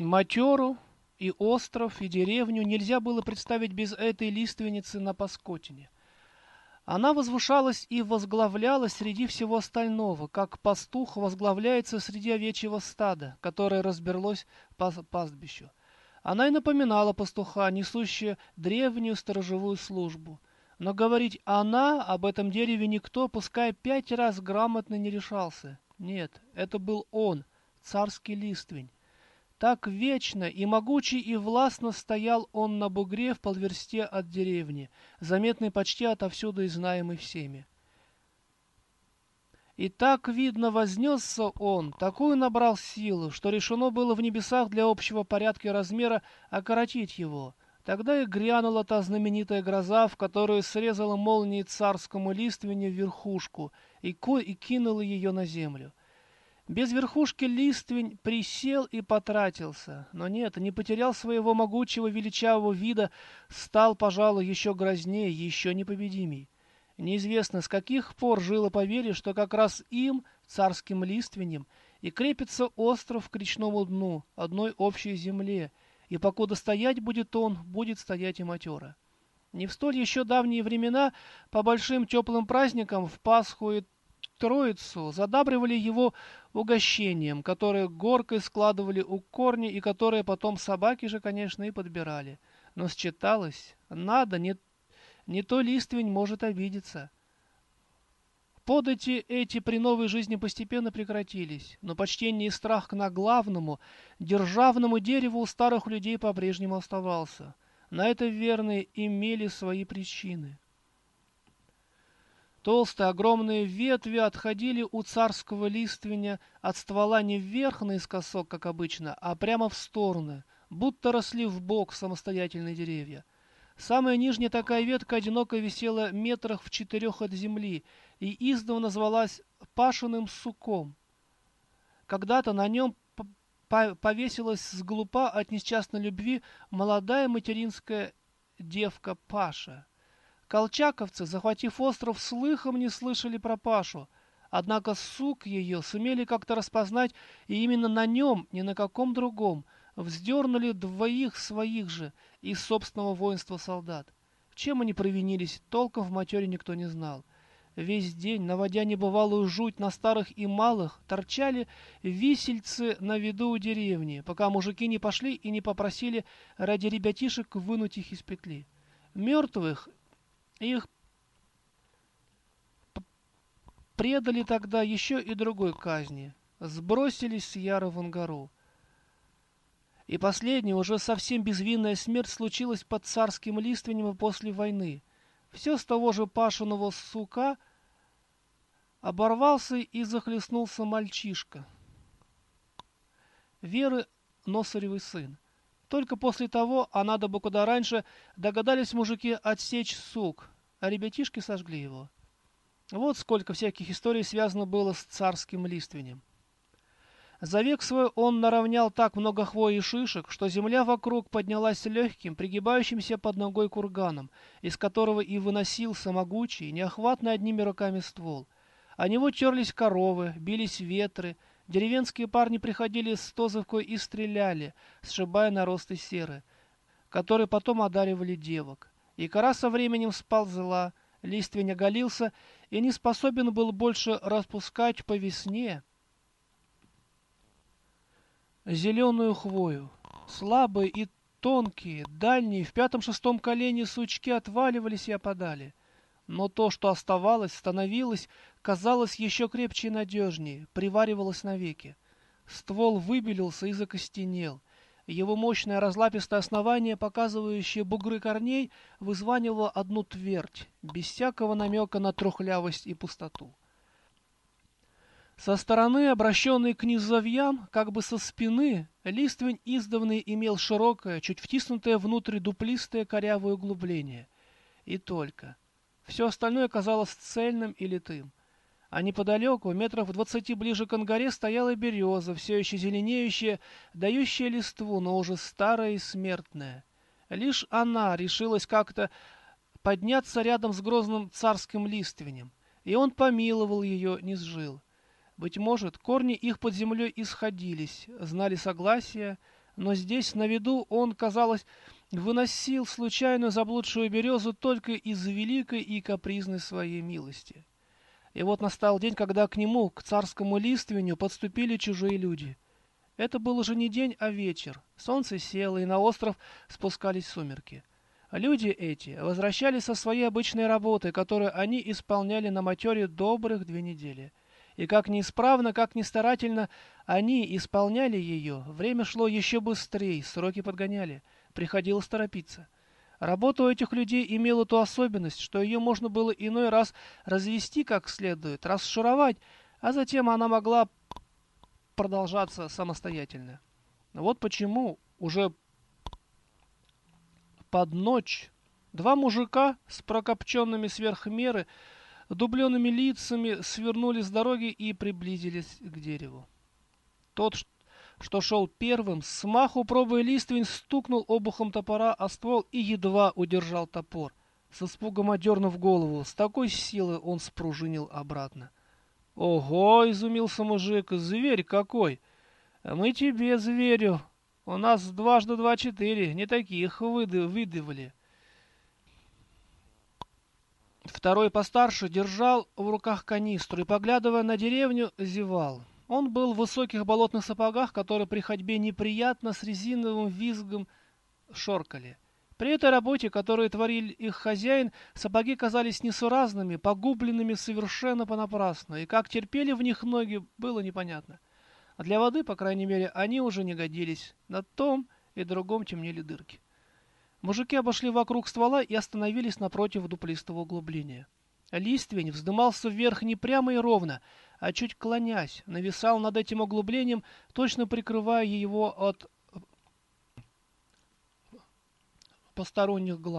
Матеру и остров, и деревню нельзя было представить без этой лиственницы на Паскотине. Она возвышалась и возглавляла среди всего остального, как пастух возглавляется среди овечьего стада, которое разберлось по пастбищу. Она и напоминала пастуха, несущая древнюю сторожевую службу. Но говорить «она» об этом дереве никто, пускай пять раз грамотно не решался. Нет, это был он, царский листвень. Так вечно и могучий и властно стоял он на бугре в полверсте от деревни, заметный почти отовсюду и знаемый всеми. И так, видно, вознесся он, такую набрал силу, что решено было в небесах для общего порядка и размера окоротить его. Тогда и грянула та знаменитая гроза, в которую срезала молнией царскому лиственню верхушку и, ко и кинула ее на землю. Без верхушки листвень присел и потратился, но нет, не потерял своего могучего величавого вида, стал, пожалуй, еще грознее, еще непобедимей. Неизвестно, с каких пор жило поверье, что как раз им, царским лиственем, и крепится остров к речному дну, одной общей земле, и покуда стоять будет он, будет стоять и матера. Не в столь еще давние времена, по большим теплым праздникам, в Пасху и Троицу задабривали его угощением, которое горкой складывали у корня и которое потом собаки же, конечно, и подбирали. Но считалось, надо, не, не то листвень может обидеться. Подати эти при новой жизни постепенно прекратились, но почтение и страх к наглавному, державному дереву у старых людей по-прежнему оставался. На это верные имели свои причины. Толстые огромные ветви отходили у царского лиственя от ствола не вверх наискосок, как обычно, а прямо в стороны, будто росли в бок самостоятельные деревья. Самая нижняя такая ветка одиноко висела метрах в четырех от земли и издавна называлась пашиным суком. Когда-то на нем повесилась с глупа от несчастной любви молодая материнская девка Паша — Колчаковцы, захватив остров, слыхом не слышали про Пашу. Однако сук ее сумели как-то распознать, и именно на нем, ни на каком другом, вздернули двоих своих же из собственного воинства солдат. Чем они провинились, толком в матере никто не знал. Весь день, наводя небывалую жуть на старых и малых, торчали висельцы на виду у деревни, пока мужики не пошли и не попросили ради ребятишек вынуть их из петли. Мертвых их предали тогда еще и другой казни. Сбросились с Яра в Ангару. И последняя, уже совсем безвинная смерть случилась под царским лиственем после войны. Все с того же пашиного сука оборвался и захлестнулся мальчишка. Веры Носаревый сын. Только после того, а надо бы куда раньше, догадались мужики отсечь сук, а ребятишки сожгли его. Вот сколько всяких историй связано было с царским лиственем. За век свой он наравнял так много хвои и шишек, что земля вокруг поднялась легким, пригибающимся под ногой курганом, из которого и выносился могучий, неохватный одними руками ствол. О него терлись коровы, бились ветры, Деревенские парни приходили с тозовкой и стреляли, сшибая наросты серы, которые потом одаривали девок. И кора со временем сползла, листвень оголился и не способен был больше распускать по весне зеленую хвою. Слабые и тонкие, дальние, в пятом-шестом колене сучки отваливались и опадали. Но то, что оставалось, становилось, казалось еще крепче и надежнее, приваривалось навеки. Ствол выбелился и закостенел. Его мощное разлапистое основание, показывающее бугры корней, вызванивало одну твердь, без всякого намека на трухлявость и пустоту. Со стороны, обращенной к низовьям, как бы со спины, листвень издавна имел широкое, чуть втиснутое внутрь дуплистое корявое углубление. И только — все остальное казалось цельным и литым. А неподалеку, метров в двадцати ближе к ангаре, стояла береза, все еще зеленеющая, дающая листву, но уже старая и смертная. Лишь она решилась как-то подняться рядом с грозным царским лиственем, и он помиловал ее, не сжил. Быть может, корни их под землей исходились, знали согласие, но здесь, на виду, он, казалось, выносил случайную заблудшую березу только из великой и капризной своей милости. И вот настал день, когда к нему, к царскому лиственню, подступили чужие люди. Это был уже не день, а вечер. Солнце село, и на остров спускались сумерки. Люди эти возвращались со своей обычной работы, которую они исполняли на матере добрых две недели. И как неисправно, как ни старательно они исполняли ее, время шло еще быстрее, сроки подгоняли. Приходилось торопиться. Работа у этих людей имела ту особенность, что ее можно было иной раз развести как следует, расшуровать, а затем она могла продолжаться самостоятельно. Вот почему уже под ночь два мужика с прокопченными сверх меры дубленными лицами свернули с дороги и приблизились к дереву. Тот, что шел первым, смаху пробуя листвень, стукнул обухом топора о ствол и едва удержал топор. С испугом одернув голову, с такой силой он спружинил обратно. «Ого!» — изумился мужик. «Зверь какой!» «Мы тебе, зверю! У нас дважды два четыре, не таких выды выдавали!» Второй постарше держал в руках канистру и, поглядывая на деревню, зевал. Он был в высоких болотных сапогах, которые при ходьбе неприятно с резиновым визгом шоркали. При этой работе, которую творил их хозяин, сапоги казались несуразными, погубленными совершенно понапрасну, и как терпели в них ноги, было непонятно. А для воды, по крайней мере, они уже не годились. На том и другом темнели дырки. Мужики обошли вокруг ствола и остановились напротив дуплистого углубления. Листвень вздымался вверх не прямо и ровно, а чуть клонясь, нависал над этим углублением, точно прикрывая его от посторонних глаз.